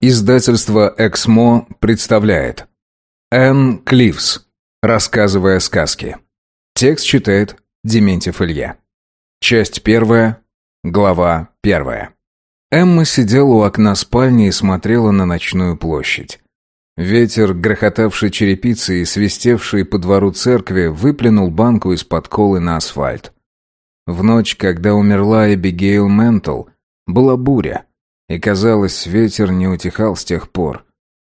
Издательство «Эксмо» представляет Энн Кливс. Рассказывая сказки. Текст читает Дементьев Илья. Часть первая. Глава первая. Эмма сидела у окна спальни и смотрела на ночную площадь. Ветер, грохотавший черепицей и свистевший по двору церкви, выплюнул банку из-под колы на асфальт. В ночь, когда умерла Эбигейл Ментл, была буря. И, казалось, ветер не утихал с тех пор.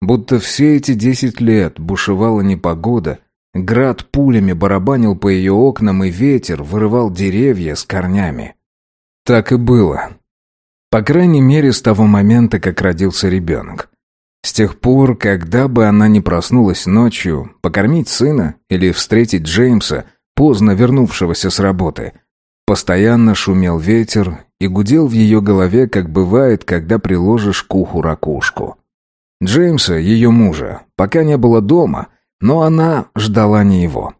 Будто все эти десять лет бушевала непогода, град пулями барабанил по ее окнам, и ветер вырывал деревья с корнями. Так и было. По крайней мере, с того момента, как родился ребенок. С тех пор, когда бы она не проснулась ночью, покормить сына или встретить Джеймса, поздно вернувшегося с работы, постоянно шумел ветер, и гудел в ее голове, как бывает, когда приложишь к уху ракушку. Джеймса, ее мужа, пока не было дома, но она ждала не его.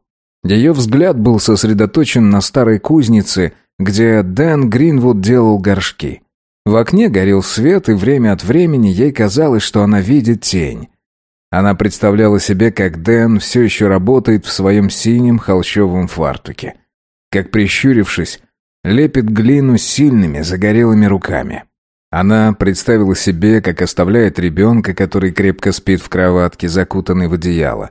Ее взгляд был сосредоточен на старой кузнице, где Дэн Гринвуд делал горшки. В окне горел свет, и время от времени ей казалось, что она видит тень. Она представляла себе, как Дэн все еще работает в своем синем холщовом фартуке. Как, прищурившись, лепит глину сильными, загорелыми руками. Она представила себе, как оставляет ребенка, который крепко спит в кроватке, закутанный в одеяло.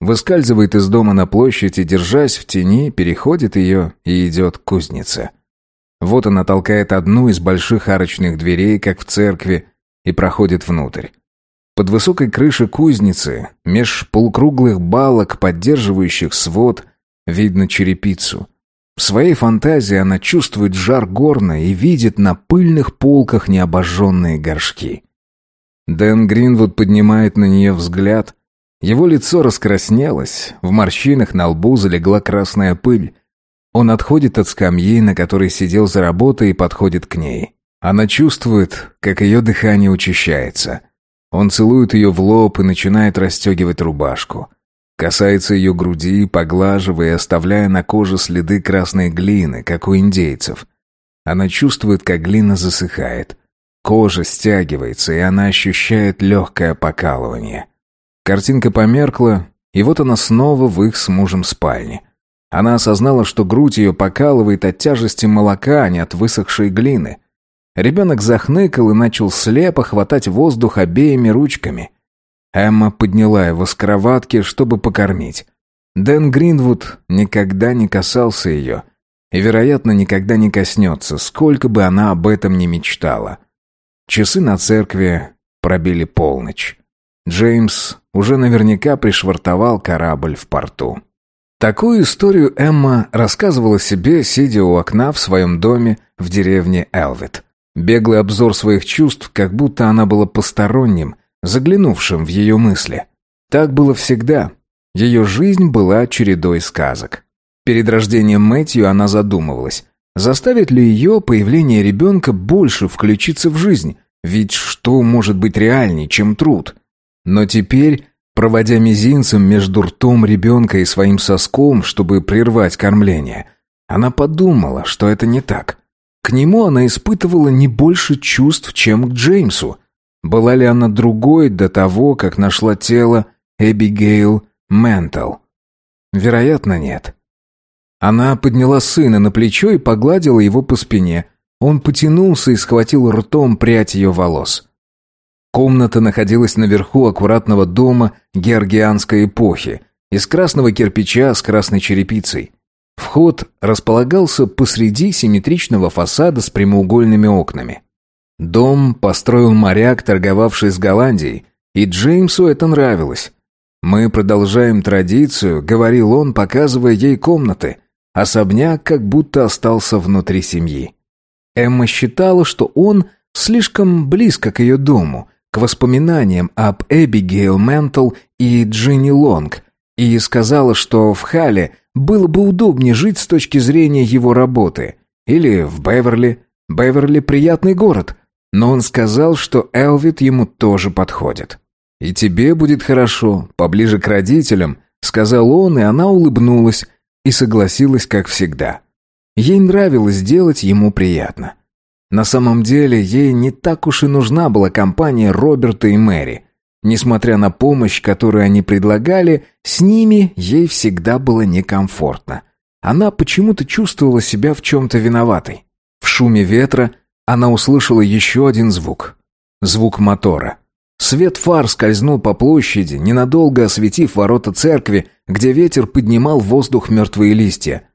Выскальзывает из дома на площадь и, держась в тени, переходит ее и идет к кузнице. Вот она толкает одну из больших арочных дверей, как в церкви, и проходит внутрь. Под высокой крышей кузницы, меж полукруглых балок, поддерживающих свод, видно черепицу — в своей фантазии она чувствует жар горна и видит на пыльных полках необожженные горшки. Дэн Гринвуд поднимает на нее взгляд. Его лицо раскраснелось, в морщинах на лбу залегла красная пыль. Он отходит от скамьи, на которой сидел за работой, и подходит к ней. Она чувствует, как ее дыхание учащается. Он целует ее в лоб и начинает расстегивать рубашку. Касается ее груди, поглаживая, оставляя на коже следы красной глины, как у индейцев. Она чувствует, как глина засыхает. Кожа стягивается, и она ощущает легкое покалывание. Картинка померкла, и вот она снова в их с мужем спальне. Она осознала, что грудь ее покалывает от тяжести молока, а не от высохшей глины. Ребенок захныкал и начал слепо хватать воздух обеими ручками. Эмма подняла его с кроватки, чтобы покормить. Дэн Гринвуд никогда не касался ее. И, вероятно, никогда не коснется, сколько бы она об этом ни мечтала. Часы на церкви пробили полночь. Джеймс уже наверняка пришвартовал корабль в порту. Такую историю Эмма рассказывала себе, сидя у окна в своем доме в деревне Элвит. Беглый обзор своих чувств, как будто она была посторонним, заглянувшим в ее мысли. Так было всегда. Ее жизнь была чередой сказок. Перед рождением Мэтью она задумывалась, заставит ли ее появление ребенка больше включиться в жизнь, ведь что может быть реальней, чем труд? Но теперь, проводя мизинцем между ртом ребенка и своим соском, чтобы прервать кормление, она подумала, что это не так. К нему она испытывала не больше чувств, чем к Джеймсу – была ли она другой до того, как нашла тело Эбигейл Ментал? Вероятно, нет. Она подняла сына на плечо и погладила его по спине. Он потянулся и схватил ртом прядь ее волос. Комната находилась наверху аккуратного дома георгианской эпохи, из красного кирпича с красной черепицей. Вход располагался посреди симметричного фасада с прямоугольными окнами. Дом построил моряк, торговавший с Голландией, и Джеймсу это нравилось. «Мы продолжаем традицию», — говорил он, показывая ей комнаты. Особняк как будто остался внутри семьи. Эмма считала, что он слишком близко к ее дому, к воспоминаниям об Эбигейл Ментл и Джинни Лонг, и сказала, что в Хале было бы удобнее жить с точки зрения его работы. Или в Беверли. Беверли — приятный город, но он сказал, что Элвит ему тоже подходит. «И тебе будет хорошо, поближе к родителям», — сказал он, и она улыбнулась и согласилась, как всегда. Ей нравилось делать ему приятно. На самом деле, ей не так уж и нужна была компания Роберта и Мэри. Несмотря на помощь, которую они предлагали, с ними ей всегда было некомфортно. Она почему-то чувствовала себя в чем-то виноватой. В шуме ветра она услышала еще один звук. Звук мотора. Свет фар скользнул по площади, ненадолго осветив ворота церкви, где ветер поднимал в воздух мертвые листья.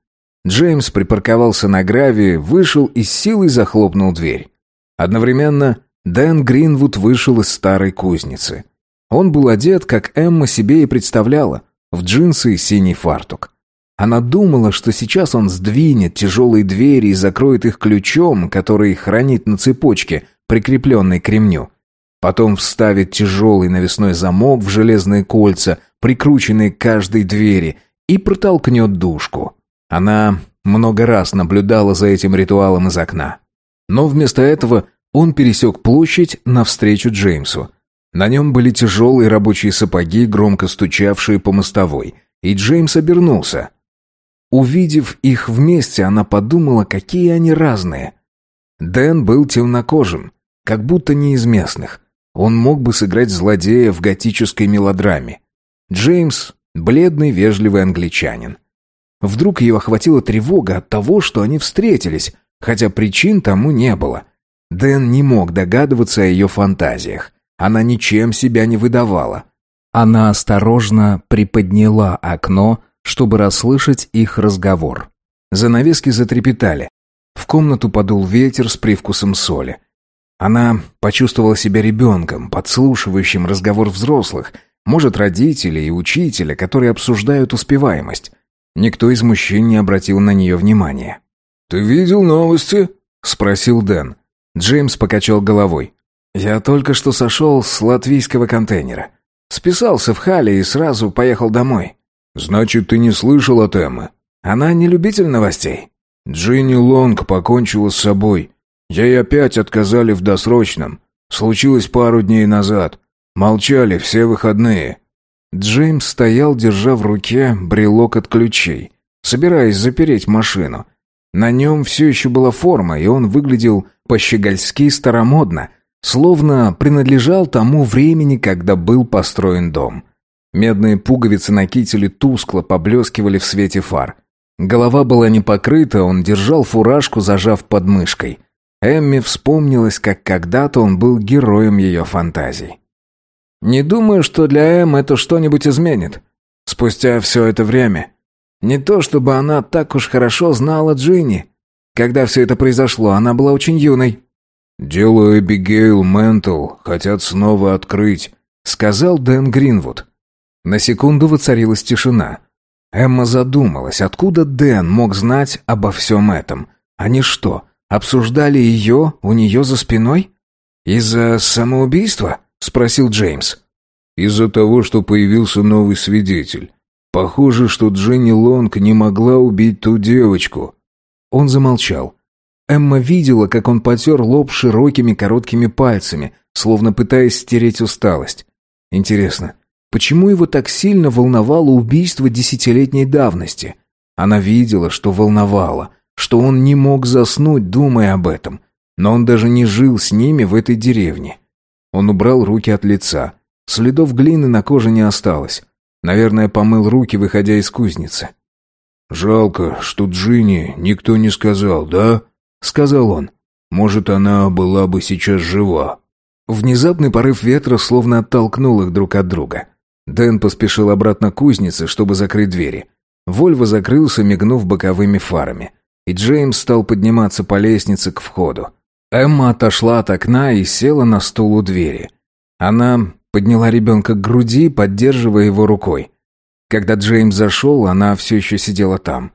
Джеймс припарковался на гравии, вышел и с силой захлопнул дверь. Одновременно Дэн Гринвуд вышел из старой кузницы. Он был одет, как Эмма себе и представляла, в джинсы и синий фартук. Она думала, что сейчас он сдвинет тяжелые двери и закроет их ключом, который хранит на цепочке, прикрепленной к ремню. Потом вставит тяжелый навесной замок в железные кольца, прикрученные к каждой двери, и протолкнет душку. Она много раз наблюдала за этим ритуалом из окна. Но вместо этого он пересек площадь навстречу Джеймсу. На нем были тяжелые рабочие сапоги, громко стучавшие по мостовой, и Джеймс обернулся. Увидев их вместе, она подумала, какие они разные. Дэн был темнокожим, как будто не из местных. Он мог бы сыграть злодея в готической мелодраме. Джеймс — бледный, вежливый англичанин. Вдруг ее охватила тревога от того, что они встретились, хотя причин тому не было. Дэн не мог догадываться о ее фантазиях. Она ничем себя не выдавала. Она осторожно приподняла окно, чтобы расслышать их разговор. Занавески затрепетали. В комнату подул ветер с привкусом соли. Она почувствовала себя ребенком, подслушивающим разговор взрослых, может, родителей и учителя, которые обсуждают успеваемость. Никто из мужчин не обратил на нее внимания. «Ты видел новости?» — спросил Дэн. Джеймс покачал головой. «Я только что сошел с латвийского контейнера. Списался в Хале и сразу поехал домой». «Значит, ты не слышал от Эммы?» «Она не любитель новостей». «Джинни Лонг покончила с собой. Ей опять отказали в досрочном. Случилось пару дней назад. Молчали все выходные». Джеймс стоял, держа в руке брелок от ключей, собираясь запереть машину. На нем все еще была форма, и он выглядел по-щегольски старомодно, словно принадлежал тому времени, когда был построен дом. Медные пуговицы на кителе тускло поблескивали в свете фар. Голова была не покрыта, он держал фуражку, зажав под мышкой. Эмми вспомнилась, как когда-то он был героем ее фантазий. Не думаю, что для Эм это что-нибудь изменит. Спустя все это время. Не то, чтобы она так уж хорошо знала Джинни. Когда все это произошло, она была очень юной. «Дело Эбигейл Ментл хотят снова открыть», — сказал Дэн Гринвуд. На секунду воцарилась тишина. Эмма задумалась, откуда Дэн мог знать обо всем этом. Они что, обсуждали ее у нее за спиной? Из-за самоубийства? спросил Джеймс. Из-за того, что появился новый свидетель. Похоже, что Дженни Лонг не могла убить ту девочку. Он замолчал. Эмма видела, как он потер лоб широкими короткими пальцами, словно пытаясь стереть усталость. Интересно, почему его так сильно волновало убийство десятилетней давности? Она видела, что волновало, что он не мог заснуть, думая об этом. Но он даже не жил с ними в этой деревне. Он убрал руки от лица. Следов глины на коже не осталось. Наверное, помыл руки, выходя из кузницы. «Жалко, что Джинни никто не сказал, да?» — сказал он. «Может, она была бы сейчас жива». Внезапный порыв ветра словно оттолкнул их друг от друга. Дэн поспешил обратно к кузнице, чтобы закрыть двери. Вольво закрылся, мигнув боковыми фарами. И Джеймс стал подниматься по лестнице к входу. Эмма отошла от окна и села на стул у двери. Она подняла ребенка к груди, поддерживая его рукой. Когда Джеймс зашел, она все еще сидела там.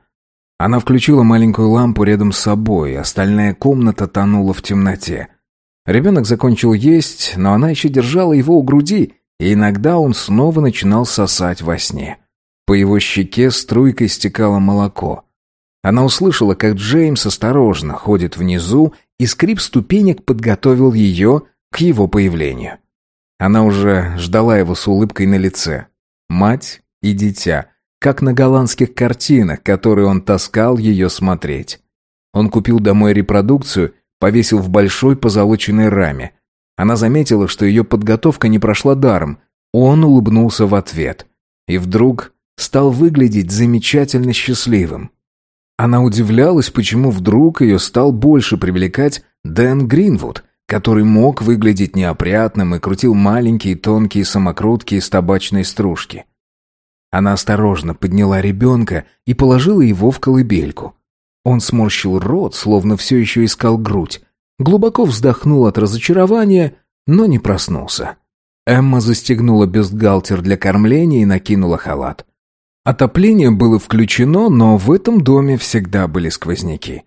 Она включила маленькую лампу рядом с собой, остальная комната тонула в темноте. Ребенок закончил есть, но она еще держала его у груди, и иногда он снова начинал сосать во сне. По его щеке струйкой стекало молоко. Она услышала, как Джеймс осторожно ходит внизу и скрип ступенек подготовил ее к его появлению. Она уже ждала его с улыбкой на лице. Мать и дитя, как на голландских картинах, которые он таскал ее смотреть. Он купил домой репродукцию, повесил в большой позолоченной раме. Она заметила, что ее подготовка не прошла даром. Он улыбнулся в ответ. И вдруг стал выглядеть замечательно счастливым. Она удивлялась, почему вдруг ее стал больше привлекать Дэн Гринвуд, который мог выглядеть неопрятным и крутил маленькие тонкие самокрутки из табачной стружки. Она осторожно подняла ребенка и положила его в колыбельку. Он сморщил рот, словно все еще искал грудь. Глубоко вздохнул от разочарования, но не проснулся. Эмма застегнула бюстгальтер для кормления и накинула халат. Отопление было включено, но в этом доме всегда были сквозняки.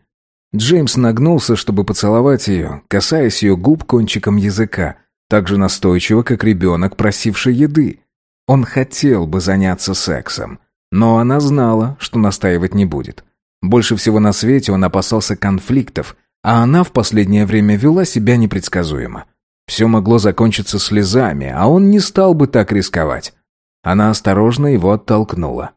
Джеймс нагнулся, чтобы поцеловать ее, касаясь ее губ кончиком языка, так же настойчиво, как ребенок, просивший еды. Он хотел бы заняться сексом, но она знала, что настаивать не будет. Больше всего на свете он опасался конфликтов, а она в последнее время вела себя непредсказуемо. Все могло закончиться слезами, а он не стал бы так рисковать. Она осторожно его оттолкнула.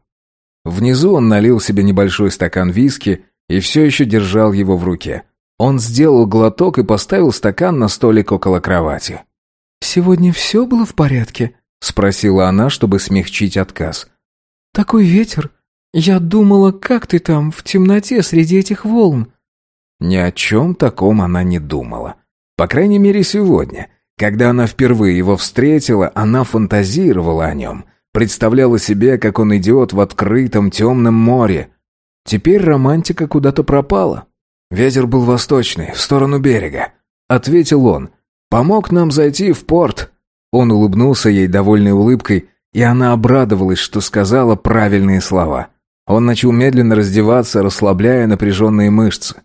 Внизу он налил себе небольшой стакан виски и все еще держал его в руке. Он сделал глоток и поставил стакан на столик около кровати. «Сегодня все было в порядке?» — спросила она, чтобы смягчить отказ. «Такой ветер. Я думала, как ты там, в темноте, среди этих волн?» Ни о чем таком она не думала. По крайней мере, сегодня. Когда она впервые его встретила, она фантазировала о нем — Представляла себе, как он идет в открытом темном море. Теперь романтика куда-то пропала. Ветер был восточный, в сторону берега. Ответил он. Помог нам зайти в порт. Он улыбнулся ей довольной улыбкой, и она обрадовалась, что сказала правильные слова. Он начал медленно раздеваться, расслабляя напряженные мышцы.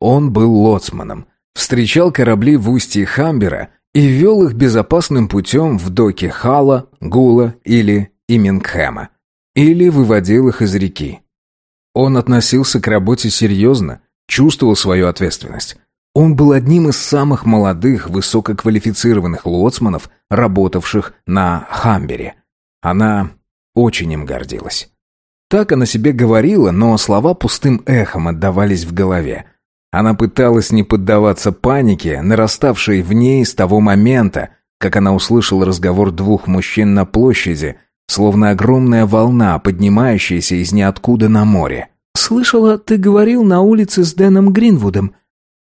Он был лоцманом. Встречал корабли в устье Хамбера и вел их безопасным путем в доки Хала, Гула или Имингхэма, или выводил их из реки. Он относился к работе серьезно, чувствовал свою ответственность. Он был одним из самых молодых, высококвалифицированных лоцманов, работавших на Хамбере. Она очень им гордилась. Так она себе говорила, но слова пустым эхом отдавались в голове. Она пыталась не поддаваться панике, нараставшей в ней с того момента, как она услышала разговор двух мужчин на площади, словно огромная волна, поднимающаяся из ниоткуда на море. «Слышала, ты говорил на улице с Дэном Гринвудом.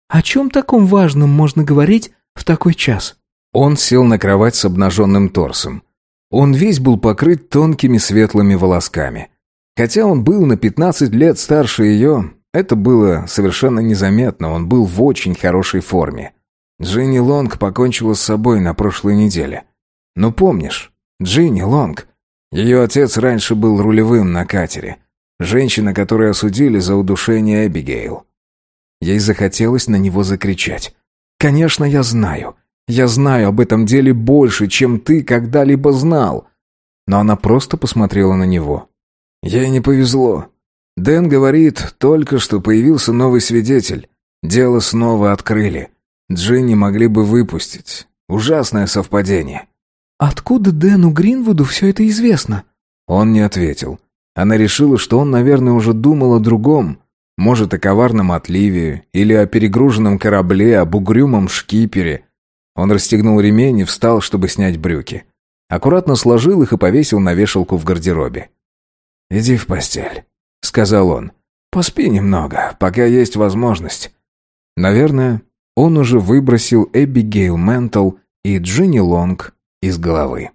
О чем таком важном можно говорить в такой час?» Он сел на кровать с обнаженным торсом. Он весь был покрыт тонкими светлыми волосками. Хотя он был на пятнадцать лет старше ее, это было совершенно незаметно, он был в очень хорошей форме. Джинни Лонг покончила с собой на прошлой неделе. Ну помнишь, Джинни Лонг. Ее отец раньше был рулевым на катере. Женщина, которую осудили за удушение Эбигейл. Ей захотелось на него закричать. «Конечно, я знаю. Я знаю об этом деле больше, чем ты когда-либо знал». Но она просто посмотрела на него. «Ей не повезло. Дэн говорит, только что появился новый свидетель. Дело снова открыли. Джинни могли бы выпустить. Ужасное совпадение. «Откуда Дэну Гринвуду все это известно?» Он не ответил. Она решила, что он, наверное, уже думал о другом. Может, о коварном отливе, или о перегруженном корабле, об угрюмом шкипере. Он расстегнул ремень и встал, чтобы снять брюки. Аккуратно сложил их и повесил на вешалку в гардеробе. «Иди в постель», — сказал он. «Поспи немного, пока есть возможность». Наверное, он уже выбросил Эбигейл Ментл и Джинни Лонг из головы.